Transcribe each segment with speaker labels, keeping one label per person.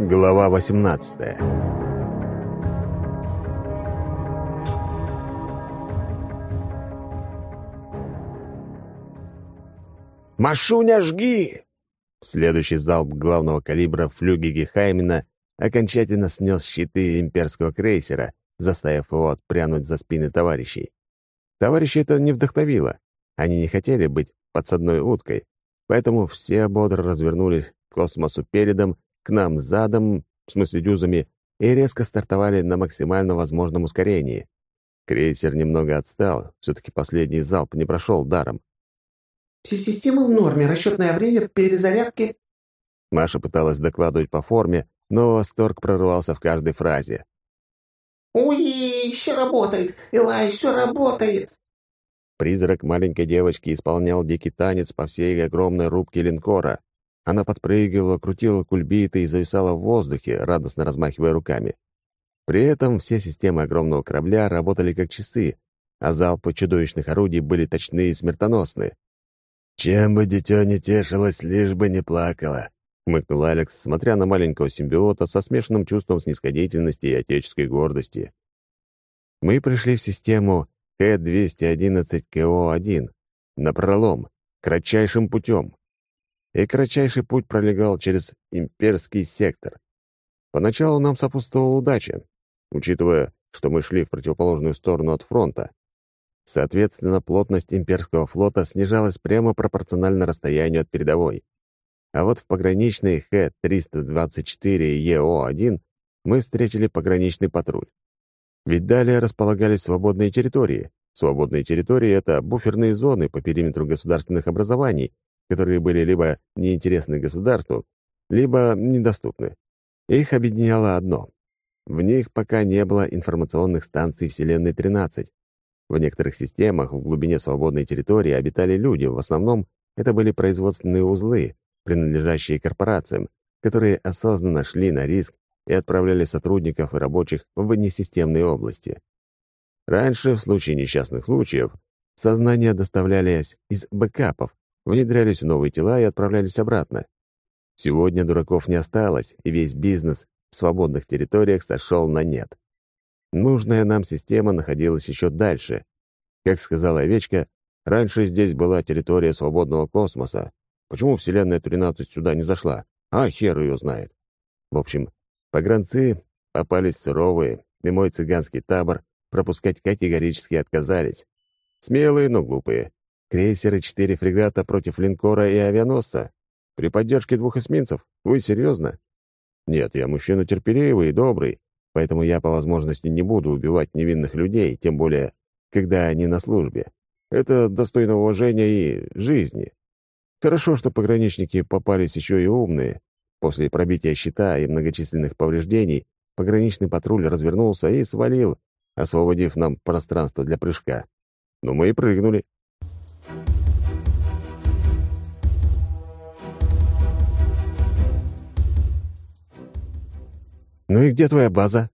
Speaker 1: Глава 18 «Машуня, жги!» Следующий залп главного калибра флюги Хаймена окончательно снес щиты имперского крейсера, заставив его отпрянуть за спины товарищей. Товарищи это не вдохновило. Они не хотели быть подсадной уткой, поэтому все бодро развернулись к космосу передом, к нам задом, в смысле дюзами, и резко стартовали на максимально возможном ускорении. Крейсер немного отстал, все-таки последний залп не прошел даром.
Speaker 2: «Все системы в норме, расчетное время перезарядки...»
Speaker 1: Маша пыталась докладывать по форме, но восторг прорвался в каждой фразе.
Speaker 2: «Уи, все работает! Илай, все работает!»
Speaker 1: Призрак маленькой девочки исполнял дикий танец по всей огромной рубке линкора. Она подпрыгивала, крутила кульбиты и зависала в воздухе, радостно размахивая руками. При этом все системы огромного корабля работали как часы, а залпы чудовищных орудий были точны и смертоносны. «Чем бы дитё не тешилось, лишь бы не плакало», — хмыкнул Алекс, смотря на маленького симбиота со смешанным чувством снисходительности и отеческой гордости. Мы пришли в систему Х-211КО-1 на пролом, кратчайшим путем. И кратчайший путь пролегал через имперский сектор. Поначалу нам сопутствовала удача, учитывая, что мы шли в противоположную сторону от фронта. Соответственно, плотность имперского флота снижалась прямо пропорционально расстоянию от передовой. А вот в пограничной Х-324ЕО-1 мы встретили пограничный патруль. Ведь далее располагались свободные территории. Свободные территории — это буферные зоны по периметру государственных образований, которые были либо неинтересны государству, либо недоступны. Их объединяло одно. В них пока не было информационных станций Вселенной-13. В некоторых системах в глубине свободной территории обитали люди, в основном это были производственные узлы, принадлежащие корпорациям, которые осознанно шли на риск и отправляли сотрудников и рабочих в внесистемные области. Раньше, в случае несчастных случаев, сознания доставлялись из бэкапов, внедрялись в новые тела и отправлялись обратно. Сегодня дураков не осталось, и весь бизнес в свободных территориях сошел на нет. Нужная нам система находилась еще дальше. Как сказала Овечка, раньше здесь была территория свободного космоса. Почему Вселенная 13 сюда не зашла? А хер ее знает. В общем, Погранцы попались суровые, и мой цыганский табор пропускать категорически отказались. Смелые, но глупые. Крейсеры четыре фрегата против линкора и авианосца. При поддержке двух эсминцев? Вы серьезно? Нет, я мужчина терпеливый и добрый, поэтому я по возможности не буду убивать невинных людей, тем более, когда они на службе. Это достойно уважения и жизни. Хорошо, что пограничники попались еще и умные, После пробития щита и многочисленных повреждений пограничный патруль развернулся и свалил, освободив нам пространство для прыжка. Но мы и прыгнули. «Ну и где твоя база?»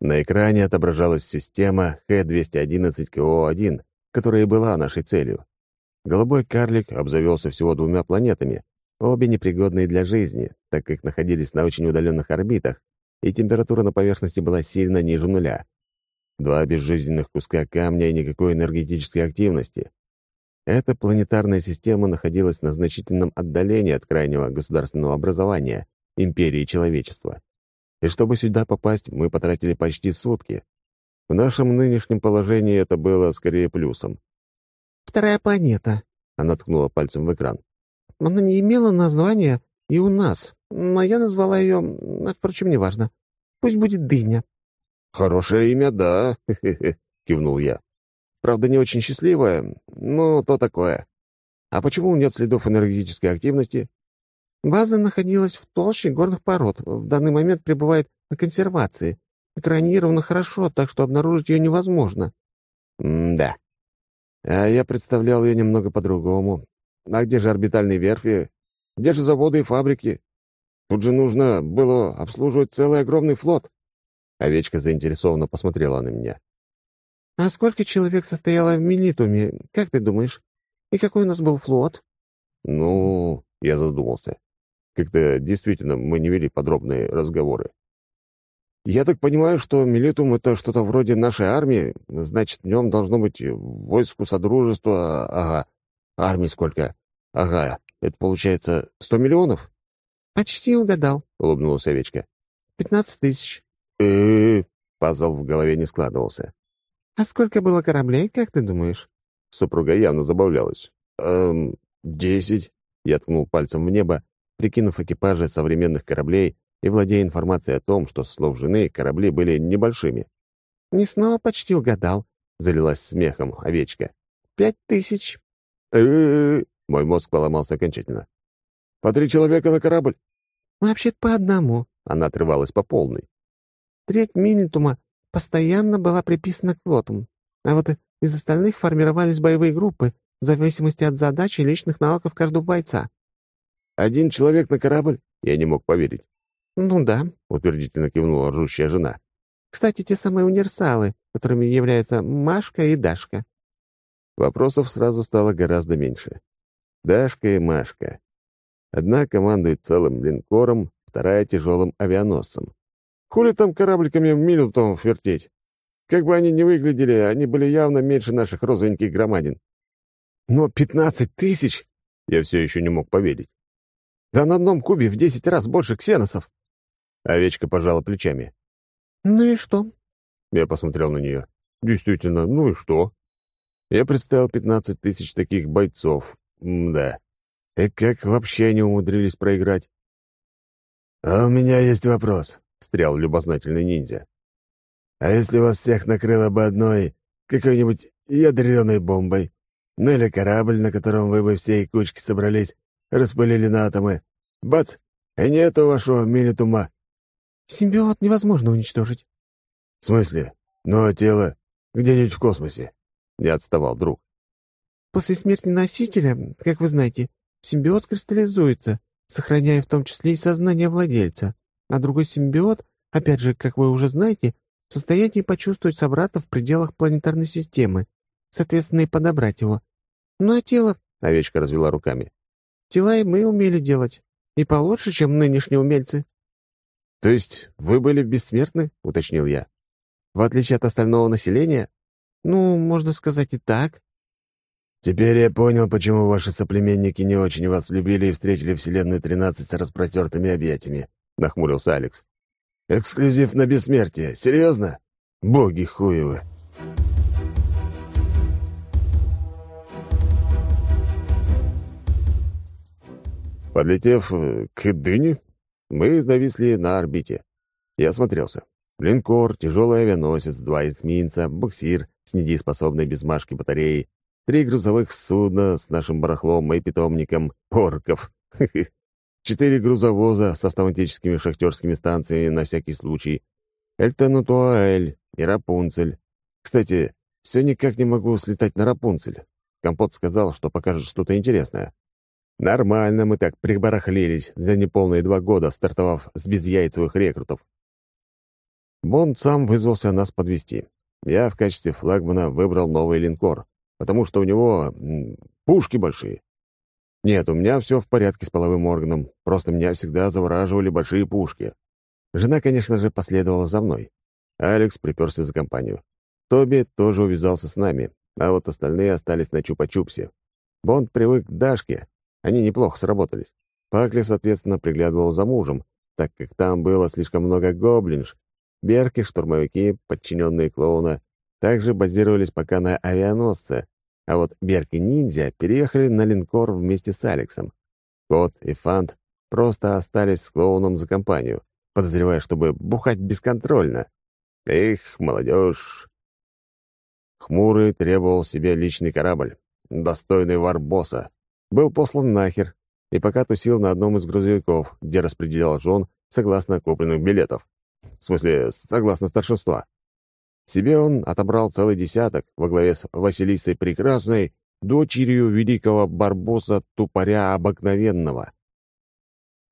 Speaker 1: На экране отображалась система Х-211КО-1, которая и была нашей целью. Голубой карлик обзавелся всего двумя планетами, обе непригодные для жизни, так как находились на очень удаленных орбитах, и температура на поверхности была сильно ниже нуля. Два безжизненных куска камня и никакой энергетической активности. Эта планетарная система находилась на значительном отдалении от крайнего государственного образования, империи человечества. И чтобы сюда попасть, мы потратили почти сутки. В нашем нынешнем положении это было скорее плюсом.
Speaker 2: «Вторая планета», — она ткнула пальцем в экран. Она не имела названия и у нас, но я назвала ее... Впрочем, неважно. Пусть будет Дыня».
Speaker 1: «Хорошее имя, да», — кивнул я. «Правда, не очень счастливое, но то такое. А почему нет следов энергетической активности?»
Speaker 2: «База находилась в толще горных пород. В данный момент пребывает на консервации. Экранирована хорошо, так что обнаружить ее невозможно».
Speaker 1: «М-да. А я представлял ее немного по-другому. А где же орбитальные верфи? Где же заводы и фабрики? Тут же нужно было обслуживать целый огромный флот. Овечка заинтересованно посмотрела на меня.
Speaker 2: «А сколько человек состояло в Милитуме, как ты думаешь? И какой у нас был флот?»
Speaker 1: «Ну...» — я задумался. Как-то действительно мы не вели подробные разговоры. «Я так понимаю, что Милитум — это что-то вроде нашей армии, значит, в нем должно быть войску Содружества, ага. Армии сколько? Ага, это получается сто миллионов?»
Speaker 2: «Почти угадал», —
Speaker 1: улыбнулась овечка.
Speaker 2: «Пятнадцать тысяч».
Speaker 1: «Э-э-э», пазл в голове не складывался.
Speaker 2: «А сколько было кораблей, как ты думаешь?»
Speaker 1: Супруга явно забавлялась. «Эм, десять?» Я ткнул пальцем в небо, прикинув экипажи современных кораблей и владея информацией о том, что, слов жены, корабли были небольшими.
Speaker 2: «Не снова почти угадал», — залилась смехом овечка. «Пять тысяч».
Speaker 1: «Э-э-э!» Мой мозг поломался окончательно. «По три человека на корабль?»
Speaker 2: «Вообще-то по одному», —
Speaker 1: она отрывалась по полной.
Speaker 2: «Треть Минитума постоянно была приписана к флоту, а вот из остальных формировались боевые группы в зависимости от задач и личных навыков каждого бойца».
Speaker 1: «Один человек на корабль?» Я не мог поверить.
Speaker 2: «Ну да», —
Speaker 1: утвердительно кивнула ржущая жена.
Speaker 2: «Кстати, те самые универсалы, которыми являются Машка и Дашка».
Speaker 1: Вопросов сразу стало гораздо меньше. Дашка и Машка. Одна командует целым линкором, вторая — тяжелым авианосцем. Хули там корабликами минутом вертеть? Как бы они ни выглядели, они были явно меньше наших розовеньких громадин. Но пятнадцать тысяч? Я все еще не мог поверить. Да на одном кубе в десять раз больше ксеносов. Овечка пожала плечами.
Speaker 2: «Ну и что?»
Speaker 1: Я посмотрел на нее. «Действительно, ну и что?» Я представил пятнадцать тысяч таких бойцов. М-да. И как вообще они умудрились проиграть? «А у меня есть вопрос», — встрял любознательный ниндзя. «А если вас всех накрыло бы одной какой-нибудь ядреной бомбой? Ну или корабль, на котором вы бы всей кучки собрались, распылили на атомы? Бац! И нету вашего милитума!»
Speaker 2: «Симбиот невозможно уничтожить».
Speaker 1: «В смысле? Но тело где-нибудь в космосе?» Не отставал друг.
Speaker 2: «После смерти носителя, как вы знаете, симбиот кристаллизуется, сохраняя в том числе и сознание владельца, а другой симбиот, опять же, как вы уже знаете, в состоянии почувствовать собрата в пределах планетарной системы, соответственно, и подобрать его. Ну а тело...» — овечка развела руками. «Тела и мы умели делать, и получше, чем нынешние умельцы».
Speaker 1: «То есть вы были бессмертны?» — уточнил я. «В отличие от остального населения?»
Speaker 2: «Ну, можно сказать и так».
Speaker 1: «Теперь я понял, почему ваши соплеменники не очень вас любили и встретили Вселенную 13 с распростертыми объятиями», — нахмурился Алекс. «Эксклюзив на бессмертие. Серьезно? Боги хуевы!» Подлетев э, к дыне, мы нависли на орбите. Я осмотрелся. Линкор, тяжелый авианосец, два эсминца, буксир с недееспособной без машки батареей, три грузовых судна с нашим барахлом и питомником, орков, четыре грузовоза с автоматическими шахтерскими станциями на всякий случай, Эльтенутуаэль и Рапунцель. Кстати, все никак не могу слетать на Рапунцель. Компот сказал, что покажет что-то интересное. Нормально мы так прибарахлились за неполные два года, стартовав с безяйцевых рекрутов. Бонд сам вызвался нас подвести. Я в качестве флагмана выбрал новый линкор, потому что у него пушки большие. Нет, у меня все в порядке с половым органом, просто меня всегда завораживали большие пушки. Жена, конечно же, последовала за мной. Алекс приперся за компанию. Тоби тоже увязался с нами, а вот остальные остались на Чупа-Чупсе. Бонд привык к Дашке, они неплохо сработались. Пакли, соответственно, приглядывал за мужем, так как там было слишком много гоблинж. Берки, штурмовики, подчиненные клоуна, также базировались пока на авианосце, а вот Берки-ниндзя переехали на линкор вместе с Алексом. Кот и Фант просто остались с клоуном за компанию, подозревая, чтобы бухать бесконтрольно. Эх, молодежь! Хмурый требовал себе личный корабль, достойный варбоса был послан нахер и пока тусил на одном из грузовиков, где распределял жен согласно купленных билетов. В смысле, согласно старшинства. Себе он отобрал целый десяток во главе с Василисой Прекрасной, дочерью великого барбоса Тупоря Обыкновенного.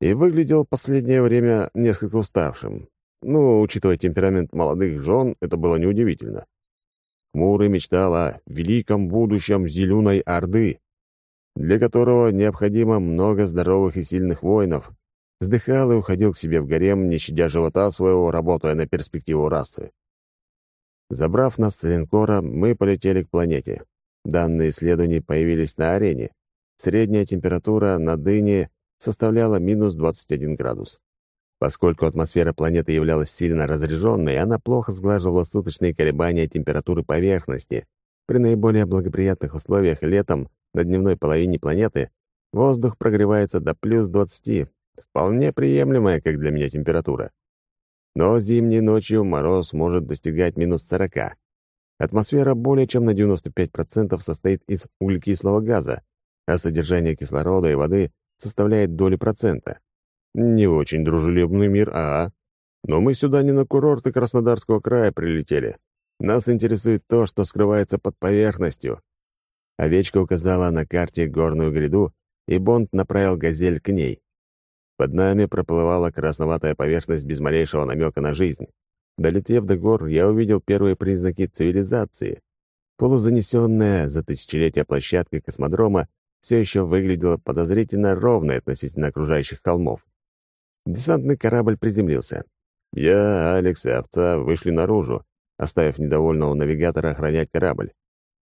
Speaker 1: И выглядел последнее время несколько уставшим. Ну, учитывая темперамент молодых жен, это было неудивительно. Хмурый мечтал о великом будущем Зеленой Орды, для которого необходимо много здоровых и сильных воинов, вздыхал и уходил к себе в гарем, не щадя живота своего, работая на перспективу расы. Забрав нас с линкора, мы полетели к планете. Данные исследований появились на арене. Средняя температура на дыне составляла минус 21 градус. Поскольку атмосфера планеты являлась сильно разряженной, она плохо сглаживала суточные колебания температуры поверхности. При наиболее благоприятных условиях летом на дневной половине планеты воздух прогревается до плюс 20, вполне приемлемая, как для меня, температура. Но зимней ночью мороз может достигать минус 40. Атмосфера более чем на 95% состоит из углекислого газа, а содержание кислорода и воды составляет доли процента. Не очень дружелюбный мир, а? Но мы сюда не на курорты Краснодарского края прилетели. Нас интересует то, что скрывается под поверхностью. Овечка указала на карте горную гряду, и Бонд направил «Газель» к ней. Под нами проплывала красноватая поверхность без малейшего намека на жизнь. Долетев до гор, я увидел первые признаки цивилизации. Полузанесенная за тысячелетия площадка космодрома все еще выглядела подозрительно ровной относительно окружающих холмов. Десантный корабль приземлился. Я, Алекс и овца вышли наружу, оставив недовольного навигатора охранять корабль.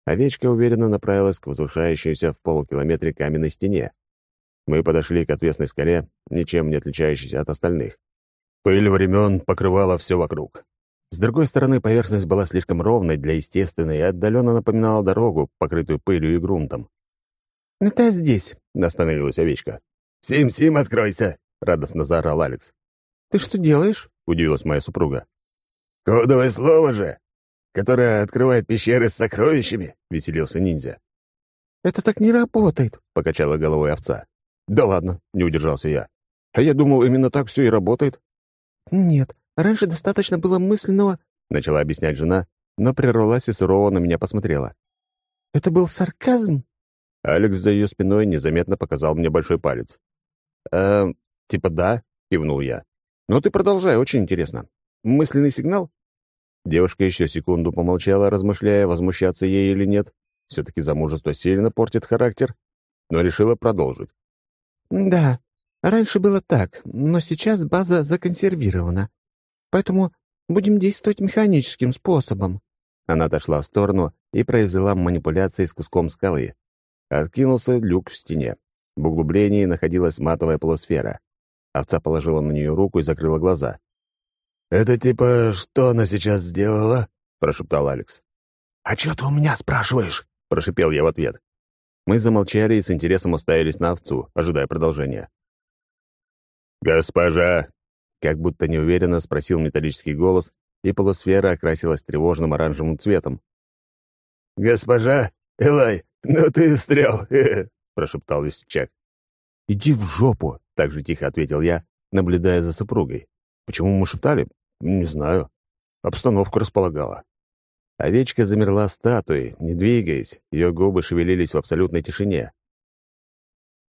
Speaker 1: Овечка уверенно направилась к возвышающейся в полукилометре каменной стене. Мы подошли к отвесной скале, ничем не отличающейся от остальных. Пыль времен покрывала все вокруг. С другой стороны, поверхность была слишком ровной для естественной и отдаленно напоминала дорогу, покрытую пылью и грунтом.
Speaker 2: «Это здесь», —
Speaker 1: остановилась овечка. «Сим-Сим, откройся!» — радостно заорал Алекс.
Speaker 2: «Ты что делаешь?»
Speaker 1: — удивилась моя супруга.
Speaker 3: «Кодовое слово же, которое открывает пещеры с сокровищами», — веселился ниндзя.
Speaker 2: «Это так не работает», —
Speaker 1: покачала головой овца. «Да ладно», — не удержался я. «А я думал, именно так все и работает».
Speaker 2: «Нет, раньше достаточно было мысленного...»
Speaker 1: — начала объяснять жена, но прервалась и сурово на меня посмотрела.
Speaker 2: «Это был сарказм?»
Speaker 1: Алекс за ее спиной незаметно показал мне большой палец. «Эм, «Типа да», — кивнул я. «Но ты продолжай, очень интересно. Мысленный сигнал?» Девушка еще секунду помолчала, размышляя, возмущаться ей или нет. Все-таки замужество сильно портит характер, но решила продолжить.
Speaker 2: «Да, раньше было так, но сейчас база законсервирована. Поэтому будем действовать механическим способом».
Speaker 1: Она отошла в сторону и произвела манипуляции с куском скалы. Откинулся люк в стене. В углублении находилась матовая полусфера. Овца положила на нее руку и закрыла глаза.
Speaker 3: «Это типа, что она сейчас сделала?» — прошептал Алекс.
Speaker 4: «А чё ты у меня спрашиваешь?»
Speaker 1: — прошипел я в ответ. Мы замолчали и с интересом уставились на овцу, ожидая продолжения.
Speaker 3: «Госпожа!»
Speaker 1: — как будто неуверенно спросил металлический голос, и полусфера окрасилась тревожным оранжевым цветом.
Speaker 3: «Госпожа? Элай, ну ты встрял!» — прошептал весельчак.
Speaker 1: «Иди в жопу!» — так же тихо ответил я, наблюдая за супругой. «Почему мы шептали? Не знаю. Обстановка располагала». Овечка замерла статуей, не двигаясь, ее губы шевелились в абсолютной тишине.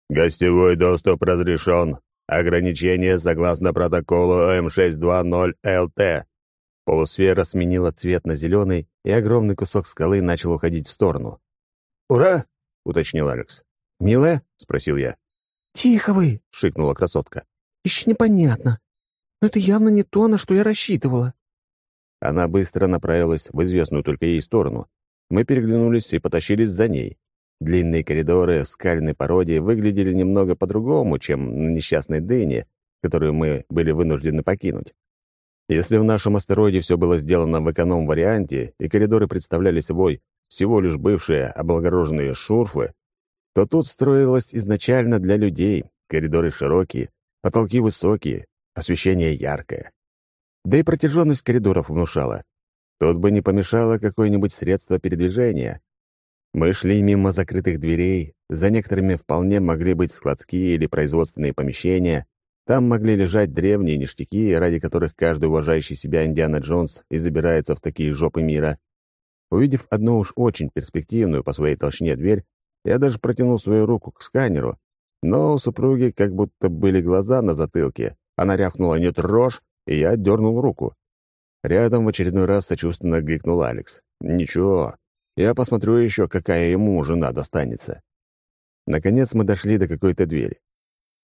Speaker 3: «Гостевой доступ разрешен. Ограничение согласно протоколу М620ЛТ».
Speaker 1: Полусфера сменила цвет на зеленый, и огромный кусок скалы начал уходить в сторону.
Speaker 3: «Ура!»
Speaker 1: — уточнил Алекс. «Милая?» — спросил я.
Speaker 2: «Тихо вы!»
Speaker 1: — шикнула красотка.
Speaker 2: «Еще непонятно. Но это явно не то, на что я рассчитывала».
Speaker 1: Она быстро направилась в известную только ей сторону. Мы переглянулись и потащились за ней. Длинные коридоры в скальной породе выглядели немного по-другому, чем на несчастной дыне, которую мы были вынуждены покинуть. Если в нашем астероиде все было сделано в эконом-варианте, и коридоры представляли собой всего лишь бывшие облагороженные шурфы, то тут строилось изначально для людей, коридоры широкие, потолки высокие, освещение яркое. Да и протяженность коридоров внушала. Тут бы не помешало какое-нибудь средство передвижения. Мы шли мимо закрытых дверей, за некоторыми вполне могли быть складские или производственные помещения, там могли лежать древние ништяки, ради которых каждый уважающий себя Индиана Джонс и забирается в такие жопы мира. Увидев одну уж очень перспективную по своей толщине дверь, я даже протянул свою руку к сканеру, но у супруги как будто были глаза на затылке. Она рявкнула «Не трожь!» и я дернул руку. Рядом в очередной раз сочувственно гикнул Алекс. «Ничего, я посмотрю еще, какая ему жена достанется». Наконец мы дошли до какой-то двери.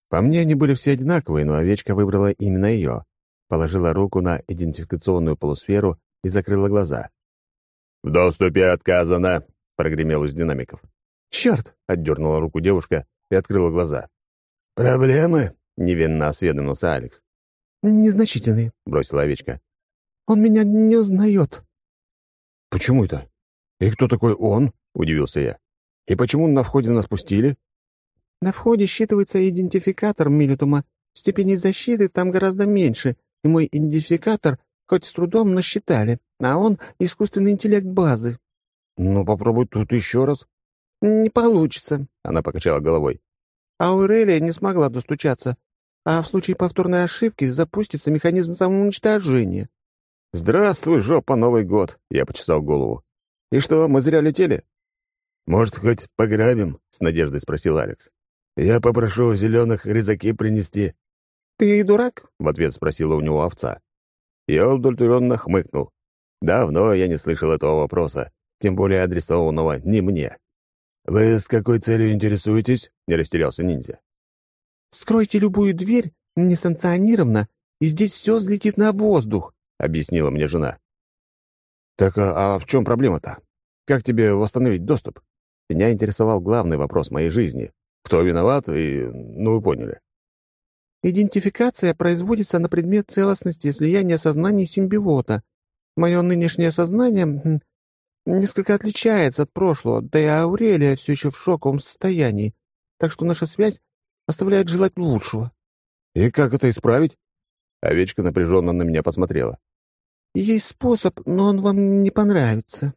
Speaker 1: По мне, они были все одинаковые, но овечка выбрала именно ее, положила руку на идентификационную полусферу и закрыла глаза.
Speaker 3: «В доступе отказано», — прогремел из динамиков.
Speaker 1: «Черт!» — отдернула руку девушка и открыла глаза.
Speaker 3: «Проблемы?»
Speaker 1: — невинно осведомился Алекс.
Speaker 2: «Незначительные», —
Speaker 1: бросила овечка.
Speaker 2: «Он меня не узнает».
Speaker 1: «Почему это? И кто такой он?» — удивился я. «И почему на входе нас пустили?»
Speaker 2: «На входе считывается идентификатор Милитума. Степени защиты там гораздо меньше, и мой идентификатор хоть с трудом насчитали, а он — искусственный интеллект базы».
Speaker 1: «Ну, попробуй тут еще раз».
Speaker 2: «Не получится», —
Speaker 1: она покачала головой.
Speaker 2: Аурелия не смогла достучаться, а в случае повторной ошибки запустится механизм самоуничтожения.
Speaker 1: «Здравствуй, жопа, Новый год!» — я почесал голову. «И что, мы зря летели?»
Speaker 3: «Может, хоть пограбим?» — с надеждой спросил Алекс. «Я попрошу зеленых резаки принести».
Speaker 2: «Ты дурак?»
Speaker 1: — в ответ спросила у него овца. Я удовлетворенно хмыкнул. Давно я не слышал этого вопроса, тем более адресованного не мне.
Speaker 3: «Вы с какой целью интересуетесь?»
Speaker 1: — не растерялся ниндзя.
Speaker 2: «Скройте любую дверь несанкционированно, и здесь все взлетит на воздух», —
Speaker 1: объяснила мне жена. «Так а, а в чем проблема-то? Как тебе восстановить доступ?» Меня интересовал главный вопрос моей жизни. Кто виноват и... ну, вы поняли.
Speaker 2: Идентификация производится на предмет целостности слияния сознаний симбиота. Мое нынешнее сознание несколько отличается от прошлого, да и Аурелия все еще в шоковом состоянии, так что наша связь оставляет желать лучшего.
Speaker 1: И как это исправить? Овечка напряженно на меня посмотрела.
Speaker 2: Есть способ, но он вам не понравится.